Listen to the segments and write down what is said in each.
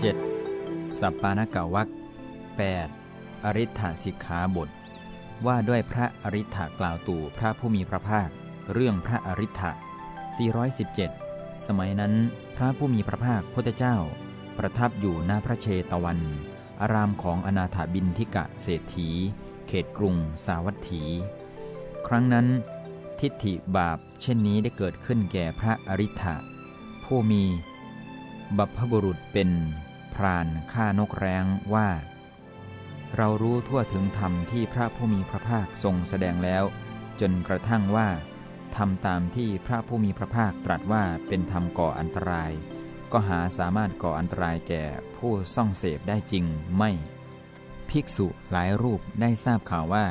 7. สัปปานกวัก 8. อริ t สิกขาบท ว่าด้วยพระอริ t กล่าวตู่พระผู้มีพระภาค เรื่องพระอริ t 417 สมัยนั้น พระผู้มีพระภาคพุทธเจ้า ประทับอยู่หน้าพระเชตวัน อารามของอนาถาบินทิกะเศรษฐี เขตกรุงสาวัตถี ครั้งนั้น ทิฏฐิบาปเช่นนี้ได้เกิดขึ้นแก่พระอริ t ผู้มีบัพพบุรุษเป็น พรานฆ่านกแร้งว่า เรารู้ทั่วถึงธรรมที่พระผู้มีพระภาคทรงแสดงแล้ว จนกระทั่งว่าทำตามที่พระผู้มีพระภาคตรัสว่าเป็นธรรมก่ออันตราย ก็หาสามารถก่ออันตรายแก่ผู้ซ่องเสพได้จริงไม่ ภิกษุหลายรูปได้ทราบข่าวว่า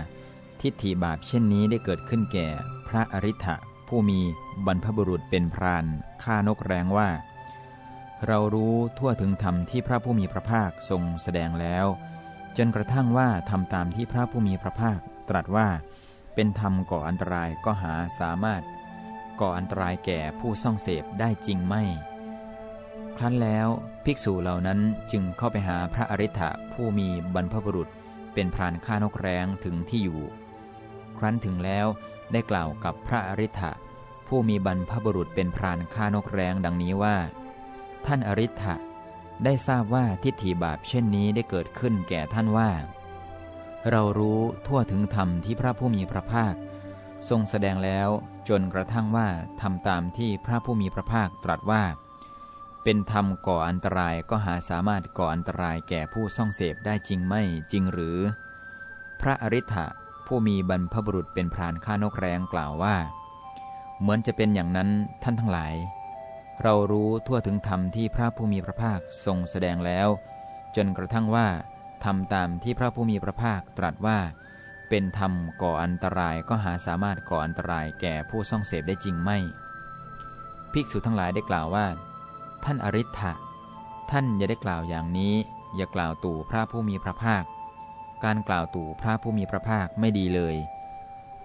ทิฏฐิบาปเช่นนี้ได้เกิดขึ้นแก่พระอริ t ผู้มีบรรพบุรุษเป็นพรานฆ่านกแร้งว่า เรารู้ทั่วถึงธรรมที่พระผู้มีพระภาคทรงแสดงแล้ว จนกระทั่งว่าทำตามที่พระผู้มีพระภาค ตรัสว่า เป็นธรรมก่ออันตรายก็หาสามารถ ก่ออันตรายแก่ผู้ซ่องเสพได้จริงไม่ ครั้นแล้วภิกษุเหล่านั้นจึงเข้าไปหาพระอริ t h ผู้มีบรรพบุรุษ เป็นพรานฆ่านกแร้งถึงที่อยู่ ครั้นถึงแล้วได้กล่าวกับพระอริ t h ผู้มีบรรพบุรุษเป็นพรานฆ่านกแร้งดังนี้ว่า ท่านอริ t ได้ทราบว่าทิฏฐิบาปเช่นนี้ได้เกิดขึ้นแก่ท่านว่า เรารู้ทั่วถึงธรรมที่พระผู้มีพระภาค ทรงแสดงแล้วจนกระทั่งว่าทำตามที่พระผู้มีพระภาคตรัสว่า เป็นธรรมก่ออันตรายก็หาสามารถก่ออันตรายแก่ผู้ซ่องเสพได้จริงไม่จริงหรือ พระอริ t ผู้มีบรรพบุรุษเป็นพรานฆ่านกแร้งกล่าวว่า เหมือนจะเป็นอย่างนั้นท่านทั้งหลาย เรารู้ทั่วถึงธรรมที่พระผู้มีพระภาคทรงแสดงแล้ว จนกระทั่งว่าทำตามที่พระผู้มีพระภาคตรัสว่า เป็นธรรมก่ออันตรายก็หาสามารถก่ออันตรายแก่ผู้ซ่องเสพได้จริงไม่ ภิกษุทั้งหลายได้กล่าวว่า ท่านอริ t ท่านอย่าได้กล่าวอย่างนี้ อย่ากล่าวตู่พระผู้มีพระภาค การกล่าวตู่พระผู้มีพระภาคไม่ดีเลย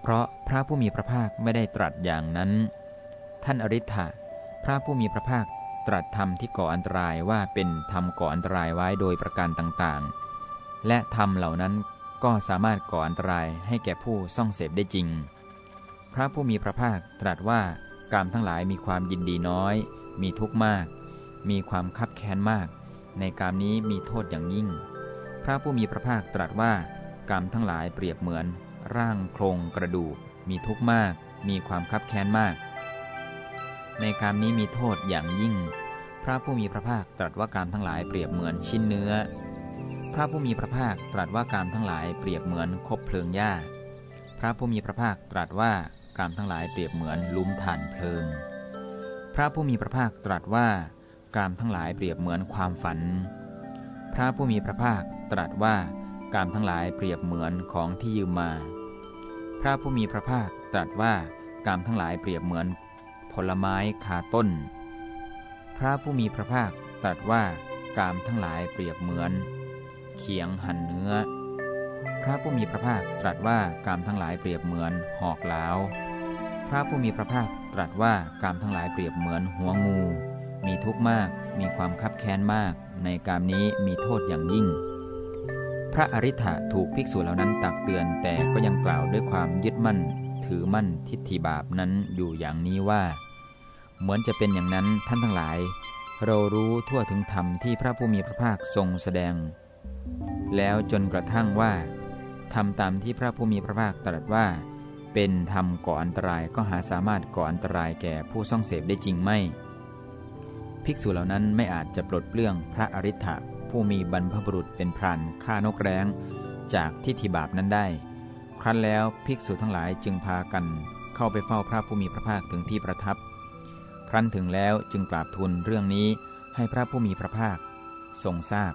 เพราะพระผู้มีพระภาคไม่ได้ตรัสอย่างนั้น ท่านอริ t พระผู้มีพระภาคตรัสธรรมที่ก่ออันตรายว่าเป็นธรรมก่ออันตรายไว้โดยประการต่างๆ และธรรมเหล่านั้นก็สามารถก่ออันตรายให้แก่ผู้ซ่องเสพได้จริง พระผู้มีพระภาคตรัสว่ากามทั้งหลายมีความยินดีน้อย มีทุกข์มาก มีความคับแค้นมาก ในกามนี้มีโทษอย่างยิ่ง พระผู้มีพระภาคตรัสว่ากามทั้งหลายเปรียบเหมือน ร่างโครงกระดูก มีทุกข์มาก มีความคับแค้นมาก ในกามนี้มีโทษอย่างยิ่ง พระผู้มีพระภาคตรัสว่ากามทั้งหลายเปรียบเหมือนชิ้นเนื้อ พระผู้มีพระภาคตรัสว่ากามทั้งหลายเปรียบเหมือนคบเพลิงหญ้า พระผู้มีพระภาคตรัสว่ากามทั้งหลายเปรียบเหมือนลุ้มถ่านเพลิง พระผู้มีพระภาคตรัสว่ากามทั้งหลายเปรียบเหมือนความฝัน พระผู้มีพระภาคตรัสว่ากามทั้งหลายเปรียบเหมือนของที่ยืมมา พระผู้มีพระภาคตรัสว่ากามทั้งหลายเปรียบเหมือน ผลไม้คาต้น พระผู้มีพระภาคตรัสว่ากามทั้งหลายเปรียบเหมือน เขียงหั่นเนื้อ พระผู้มีพระภาคตรัสว่ากามทั้งหลายเปรียบเหมือนหอกเหลาพระผู้มีพระภาคตรัสว่ากามทั้งหลายเปรียบเหมือนหัวงู มีทุกข์มาก มีความคับแค้นมาก ในกามนี้มีโทษอย่างยิ่ง พระอริ t h ถูกภิกษุเหล่านั้นตักเตือนแต่ก็ยังกล่าวด้วยความยึดมั่น ถือมั่นทิฏฐิบาปนั้นอยู่อย่างนี้ว่า เหมือนจะเป็นอย่างนั้นท่านทั้งหลาย เรารู้ทั่วถึงธรรมที่พระผู้มีพระภาคทรงแสดง แล้วจนกระทั่งว่าทำตามที่พระผู้มีพระภาคตรัสว่า เป็นธรรมก่ออันตรายก็หาสามารถก่ออันตรายแก่ผู้ซ่องเสพได้จริงไม่ ภิกษุเหล่านั้นไม่อาจจะปลดเปลื้องพระอริ t ผู้มีบรรพบุรุษเป็นพรานฆ่านกแร้ง จากทิฏฐิบาปนั้นได้ ครั้นแล้วภิกษุทั้งหลายจึงพากันเข้าไปเฝ้าพระผู้มีพระภาคถึงที่ประทับ ครั้นถึงแล้วจึงกราบทูลเรื่องนี้ให้พระผู้มีพระภาคทรงทราบ